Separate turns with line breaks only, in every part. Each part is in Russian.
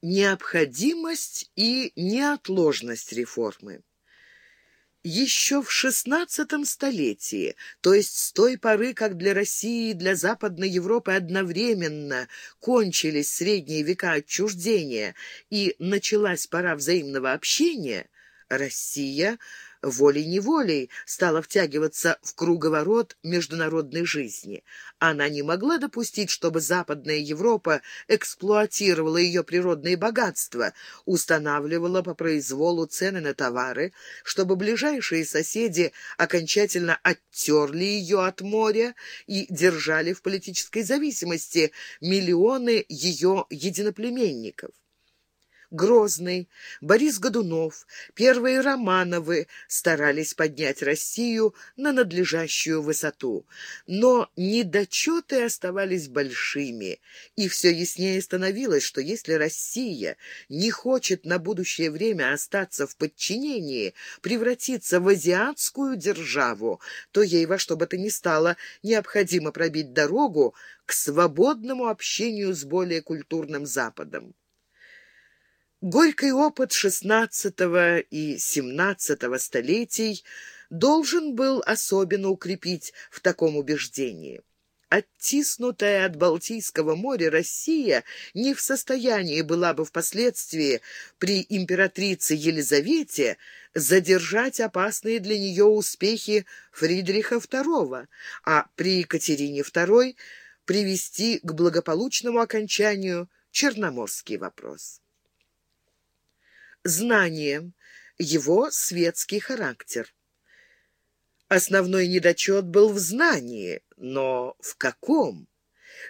Необходимость и неотложность реформы. Еще в XVI столетии, то есть с той поры, как для России и для Западной Европы одновременно кончились средние века отчуждения и началась пора взаимного общения, Россия – волей-неволей стала втягиваться в круговорот международной жизни. Она не могла допустить, чтобы Западная Европа эксплуатировала ее природные богатства, устанавливала по произволу цены на товары, чтобы ближайшие соседи окончательно оттерли ее от моря и держали в политической зависимости миллионы ее единоплеменников. Грозный, Борис Годунов, первые Романовы старались поднять Россию на надлежащую высоту. Но недочеты оставались большими, и все яснее становилось, что если Россия не хочет на будущее время остаться в подчинении, превратиться в азиатскую державу, то ей во что бы то ни стало необходимо пробить дорогу к свободному общению с более культурным Западом. Горький опыт XVI и XVII столетий должен был особенно укрепить в таком убеждении. Оттиснутая от Балтийского моря Россия не в состоянии была бы впоследствии при императрице Елизавете задержать опасные для нее успехи Фридриха II, а при Екатерине II привести к благополучному окончанию Черноморский вопрос знанием, его светский характер. Основной недочет был в знании, но в каком?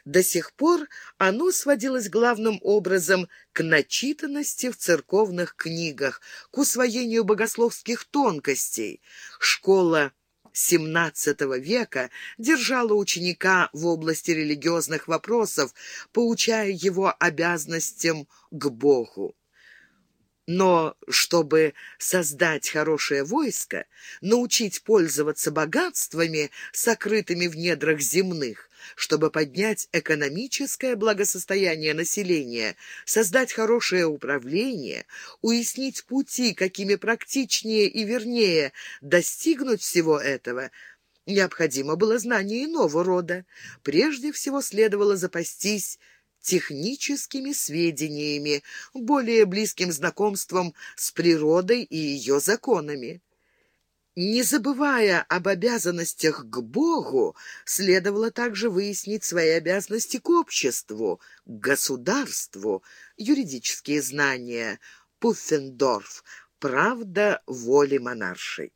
До сих пор оно сводилось главным образом к начитанности в церковных книгах, к усвоению богословских тонкостей. Школа XVII века держала ученика в области религиозных вопросов, поучая его обязанностям к Богу. Но чтобы создать хорошее войско, научить пользоваться богатствами, сокрытыми в недрах земных, чтобы поднять экономическое благосостояние населения, создать хорошее управление, уяснить пути, какими практичнее и вернее достигнуть всего этого – Необходимо было знание иного рода. Прежде всего следовало запастись техническими сведениями, более близким знакомством с природой и ее законами. Не забывая об обязанностях к Богу, следовало также выяснить свои обязанности к обществу, к государству, юридические знания, Пуффендорф, правда воли монаршей.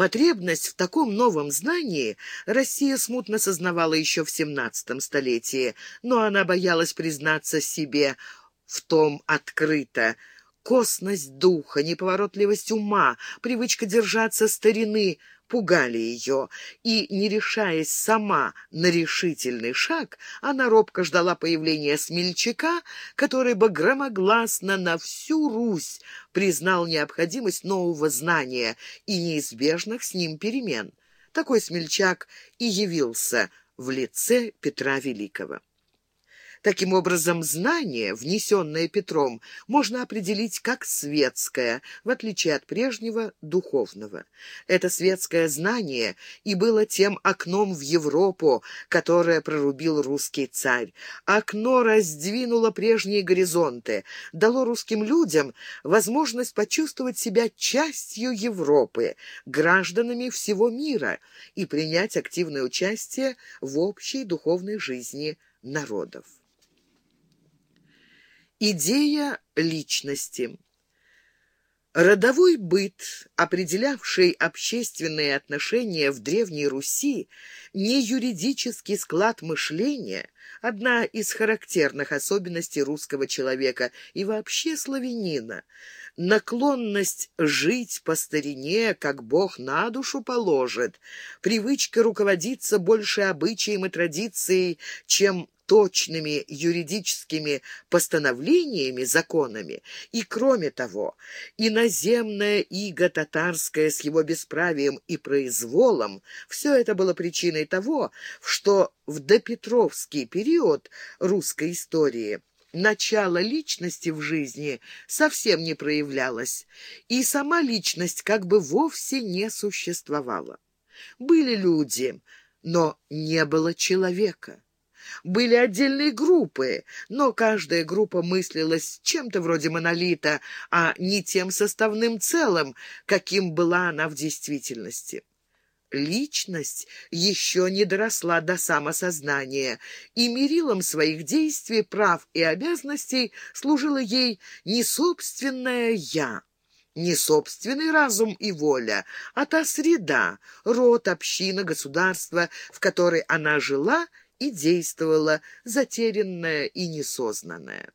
Потребность в таком новом знании Россия смутно сознавала еще в XVII столетии, но она боялась признаться себе в том открыто. Косность духа, неповоротливость ума, привычка держаться старины пугали ее, и, не решаясь сама на решительный шаг, она робко ждала появления смельчака, который бы громогласно на всю Русь признал необходимость нового знания и неизбежных с ним перемен. Такой смельчак и явился в лице Петра Великого. Таким образом, знание, внесенное Петром, можно определить как светское, в отличие от прежнего духовного. Это светское знание и было тем окном в Европу, которое прорубил русский царь. Окно раздвинуло прежние горизонты, дало русским людям возможность почувствовать себя частью Европы, гражданами всего мира и принять активное участие в общей духовной жизни народов. Идея личности. Родовой быт, определявший общественные отношения в Древней Руси, не юридический склад мышления, одна из характерных особенностей русского человека и вообще славянина. Наклонность жить по старине, как Бог на душу положит, привычка руководиться больше обычаем и традицией, чем точными юридическими постановлениями, законами, и, кроме того, иноземная иго татарская с его бесправием и произволом, все это было причиной того, что в допетровский период русской истории начало личности в жизни совсем не проявлялось, и сама личность как бы вовсе не существовала. Были люди, но не было человека. Были отдельные группы, но каждая группа мыслилась чем-то вроде монолита, а не тем составным целым, каким была она в действительности. Личность еще не доросла до самосознания, и мерилом своих действий, прав и обязанностей служило ей не собственное «я», не собственный разум и воля, а та среда, род, община, государство, в которой она жила и действовала, затерянная и несознанная.